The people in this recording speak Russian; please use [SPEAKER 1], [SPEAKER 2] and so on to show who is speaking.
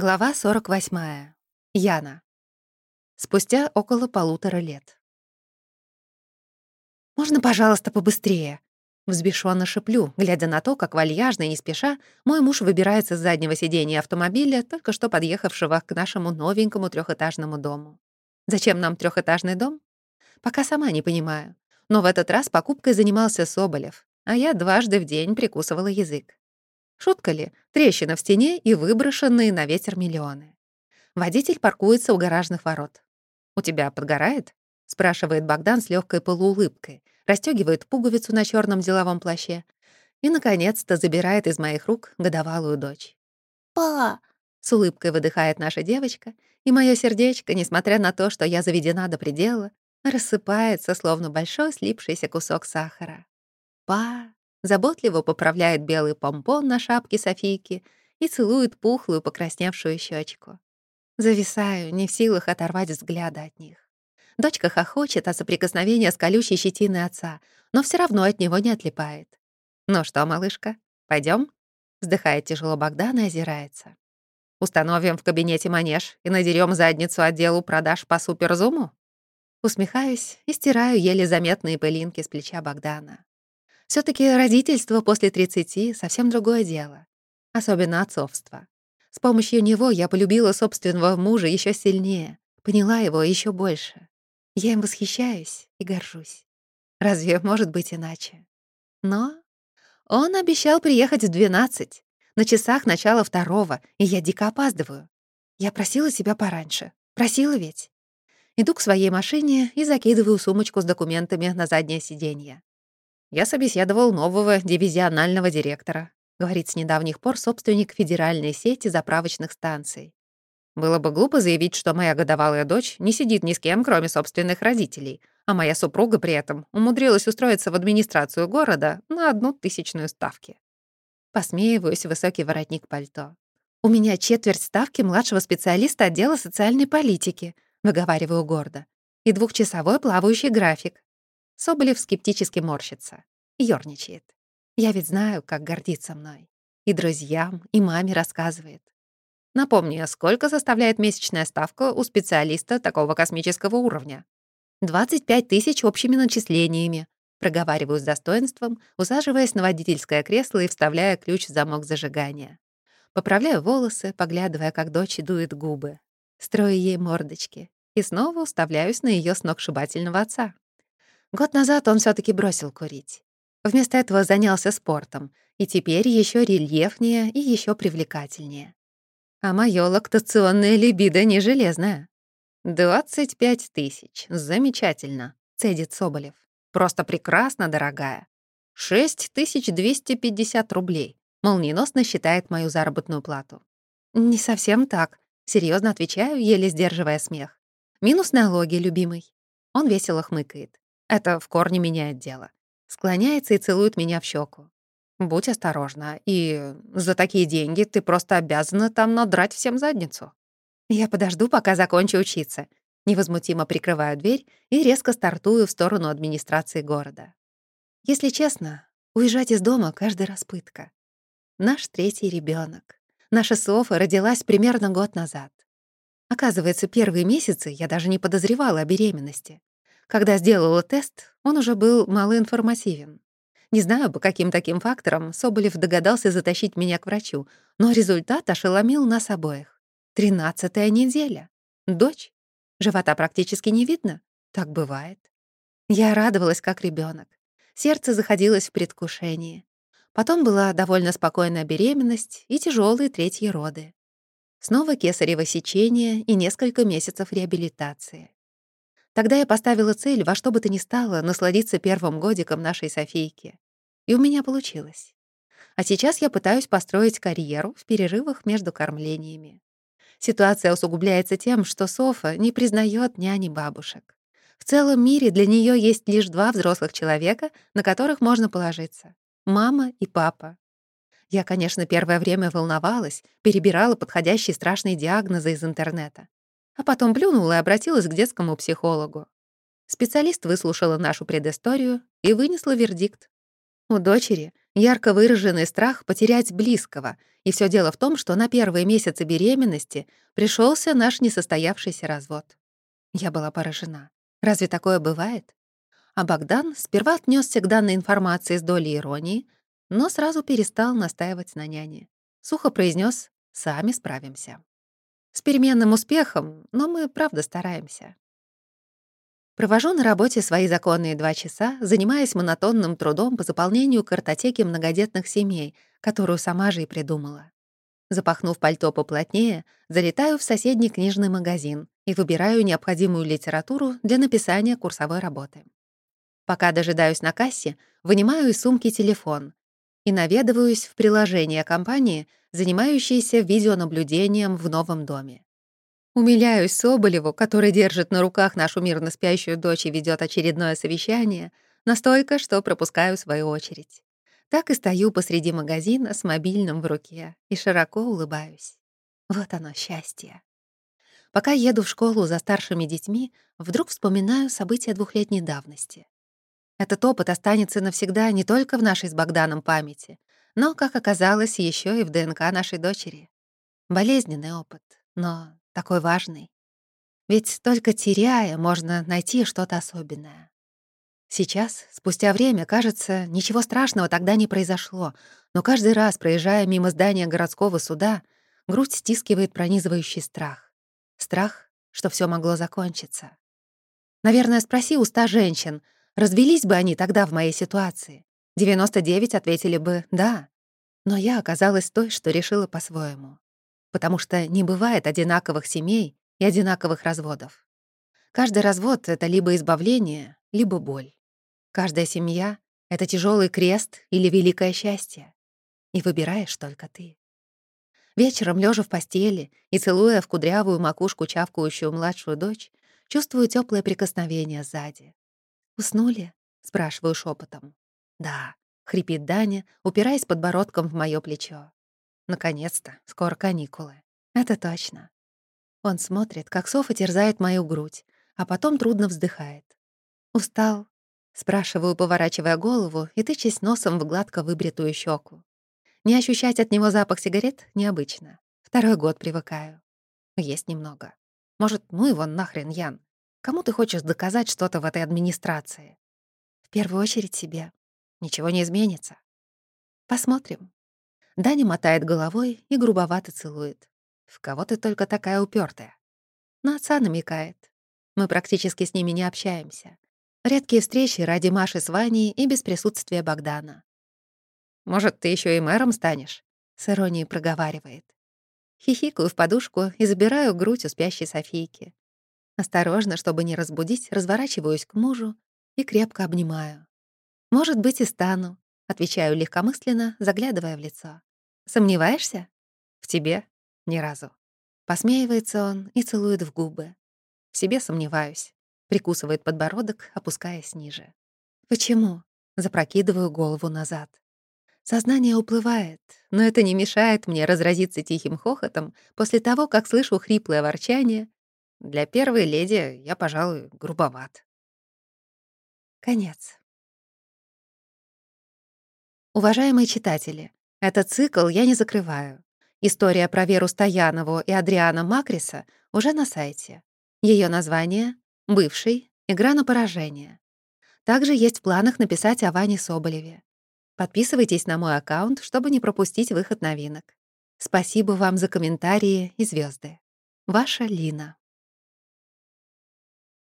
[SPEAKER 1] Глава 48. Яна. Спустя около полутора лет. «Можно, пожалуйста, побыстрее?» Взбешённо шиплю, глядя на то, как вальяжно и не спеша мой муж выбирается с заднего сиденья автомобиля, только что подъехавшего к нашему новенькому трехэтажному дому. Зачем нам трехэтажный дом? Пока сама не понимаю. Но в этот раз покупкой занимался Соболев, а я дважды в день прикусывала язык. Шутка ли? Трещина в стене и выброшенные на ветер миллионы. Водитель паркуется у гаражных ворот. «У тебя подгорает?» — спрашивает Богдан с легкой полуулыбкой, расстегивает пуговицу на черном деловом плаще и, наконец-то, забирает из моих рук годовалую дочь.
[SPEAKER 2] «Па!»
[SPEAKER 1] — с улыбкой выдыхает наша девочка, и мое сердечко, несмотря на то, что я заведена до предела, рассыпается, словно большой слипшийся кусок сахара. «Па!» Заботливо поправляет белый помпон на шапке Софийки и целует пухлую покрасневшую щечку. Зависаю, не в силах оторвать взгляда от них. Дочка хохочет от соприкосновения с колючей щетиной отца, но все равно от него не отлипает. «Ну что, малышка, пойдем? Вздыхает тяжело Богдан и озирается. «Установим в кабинете манеж и надерем задницу отделу продаж по суперзуму?» Усмехаюсь и стираю еле заметные пылинки с плеча Богдана все таки родительство после 30 — совсем другое дело. Особенно отцовство. С помощью него я полюбила собственного мужа еще сильнее, поняла его еще больше. Я им восхищаюсь и горжусь. Разве может быть иначе? Но он обещал приехать в 12, на часах начала второго, и я дико опаздываю. Я просила себя пораньше. Просила ведь. Иду к своей машине и закидываю сумочку с документами на заднее сиденье. Я собеседовал нового дивизионального директора, говорит с недавних пор собственник федеральной сети заправочных станций. Было бы глупо заявить, что моя годовалая дочь не сидит ни с кем, кроме собственных родителей, а моя супруга при этом умудрилась устроиться в администрацию города на одну тысячную ставки. Посмеиваюсь высокий воротник пальто. «У меня четверть ставки младшего специалиста отдела социальной политики», выговариваю гордо, и двухчасовой плавающий график. Соболев скептически морщится. Ёрничает. Я ведь знаю, как гордится мной. И друзьям, и маме рассказывает. Напомни, сколько составляет месячная ставка у специалиста такого космического уровня? 25 тысяч общими начислениями. Проговариваю с достоинством, усаживаясь на водительское кресло и вставляя ключ в замок зажигания. Поправляю волосы, поглядывая, как дочь дует губы. Строю ей мордочки. И снова уставляюсь на ее сногсшибательного отца. Год назад он все таки бросил курить. Вместо этого занялся спортом, и теперь еще рельефнее и еще привлекательнее. А моё лактационное либидо не железное. «Двадцать пять тысяч. Замечательно», — цедит Соболев. «Просто прекрасно, дорогая. Шесть тысяч двести пятьдесят рублей», — молниеносно считает мою заработную плату. «Не совсем так», — серьезно отвечаю, еле сдерживая смех. «Минус налоги, любимый». Он весело хмыкает. Это в корне меняет дело. Склоняется и целует меня в щеку. Будь осторожна, и за такие деньги ты просто обязана там надрать всем задницу. Я подожду, пока закончу учиться. Невозмутимо прикрываю дверь и резко стартую в сторону администрации города. Если честно, уезжать из дома каждый раз пытка. Наш третий ребенок. Наша Софа родилась примерно год назад. Оказывается, первые месяцы я даже не подозревала о беременности. Когда сделала тест, он уже был малоинформативен. Не знаю, по каким таким факторам Соболев догадался затащить меня к врачу, но результат ошеломил нас обоих. Тринадцатая неделя. Дочь. Живота практически не видно. Так бывает. Я радовалась, как ребенок. Сердце заходилось в предвкушении. Потом была довольно спокойная беременность и тяжелые третьи роды. Снова кесарево сечение и несколько месяцев реабилитации. Тогда я поставила цель во что бы то ни стало насладиться первым годиком нашей Софийки. И у меня получилось. А сейчас я пытаюсь построить карьеру в перерывах между кормлениями. Ситуация усугубляется тем, что Софа не признает няни бабушек. В целом мире для нее есть лишь два взрослых человека, на которых можно положиться — мама и папа. Я, конечно, первое время волновалась, перебирала подходящие страшные диагнозы из интернета а потом плюнула и обратилась к детскому психологу. Специалист выслушала нашу предысторию и вынесла вердикт. У дочери Ярко выраженный страх потерять близкого, и все дело в том, что на первые месяцы беременности пришелся наш несостоявшийся развод. Я была поражена. Разве такое бывает? А Богдан сперва отнесся к данной информации с долей иронии, но сразу перестал настаивать на няне. Сухо произнес «сами справимся». С переменным успехом, но мы правда стараемся. Провожу на работе свои законные два часа, занимаясь монотонным трудом по заполнению картотеки многодетных семей, которую сама же и придумала. Запахнув пальто поплотнее, залетаю в соседний книжный магазин и выбираю необходимую литературу для написания курсовой работы. Пока дожидаюсь на кассе, вынимаю из сумки телефон и наведываюсь в приложение компании, занимающейся видеонаблюдением в новом доме. Умиляюсь Соболеву, который держит на руках нашу мирно спящую дочь и ведет очередное совещание, настолько, что пропускаю свою очередь. Так и стою посреди магазина с мобильным в руке и широко улыбаюсь. Вот оно, счастье. Пока еду в школу за старшими детьми, вдруг вспоминаю события двухлетней давности. Этот опыт останется навсегда не только в нашей с Богданом памяти, но, как оказалось, еще и в ДНК нашей дочери. Болезненный опыт, но такой важный. Ведь только теряя, можно найти что-то особенное. Сейчас, спустя время, кажется, ничего страшного тогда не произошло, но каждый раз, проезжая мимо здания городского суда, грудь стискивает пронизывающий страх. Страх, что все могло закончиться. Наверное, спроси у ста женщин, развелись бы они тогда в моей ситуации. 99 ответили бы «да». Но я оказалась той, что решила по-своему потому что не бывает одинаковых семей и одинаковых разводов. Каждый развод — это либо избавление, либо боль. Каждая семья — это тяжелый крест или великое счастье. И выбираешь только ты. Вечером, лежа в постели и целуя в кудрявую макушку чавкающую младшую дочь, чувствую теплое прикосновение сзади. «Уснули?» — спрашиваю шепотом. «Да», — хрипит Даня, упираясь подбородком в мое плечо. Наконец-то, скоро каникулы. Это точно. Он смотрит, как Софа терзает мою грудь, а потом трудно вздыхает. «Устал?» — спрашиваю, поворачивая голову и тычась носом в гладко выбритую щеку. Не ощущать от него запах сигарет необычно. Второй год привыкаю. Есть немного. Может, ну его нахрен, Ян. Кому ты хочешь доказать что-то в этой администрации? В первую очередь себе. Ничего не изменится. Посмотрим. Даня мотает головой и грубовато целует. «В кого ты только такая упертая? На отца намекает. Мы практически с ними не общаемся. Редкие встречи ради Маши с Ваней и без присутствия Богдана. «Может, ты еще и мэром станешь?» — с иронией проговаривает. Хихикаю в подушку и забираю грудь у спящей Софийки. Осторожно, чтобы не разбудить, разворачиваюсь к мужу и крепко обнимаю. «Может быть, и стану», — отвечаю легкомысленно, заглядывая в лицо. Сомневаешься? В тебе? Ни разу. Посмеивается он и целует в губы. В себе сомневаюсь. Прикусывает подбородок, опускаясь ниже. Почему? Запрокидываю голову назад. Сознание уплывает, но это не мешает мне разразиться тихим хохотом после того, как слышу хриплое ворчание. Для первой леди я, пожалуй, грубоват. Конец. Уважаемые читатели, этот цикл я не закрываю. История про Веру Стоянову и Адриана Макриса уже на сайте. Ее название — «Бывший. Игра на поражение». Также есть в планах написать о Ване Соболеве. Подписывайтесь на мой аккаунт, чтобы не пропустить выход новинок. Спасибо вам за комментарии и звезды. Ваша Лина.